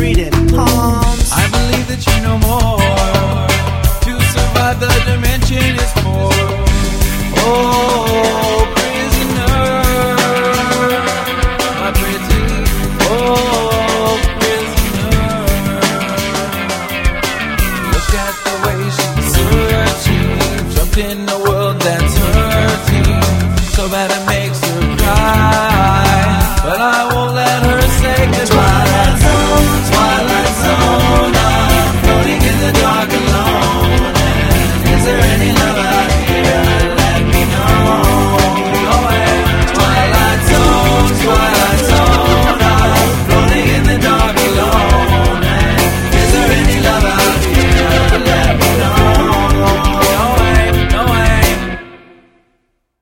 palms. I believe that you know more. To survive the dimension is more. Oh, prisoner, my pretty. Oh, prisoner. Look at the way she's searching. In a world that's hurting. So bad.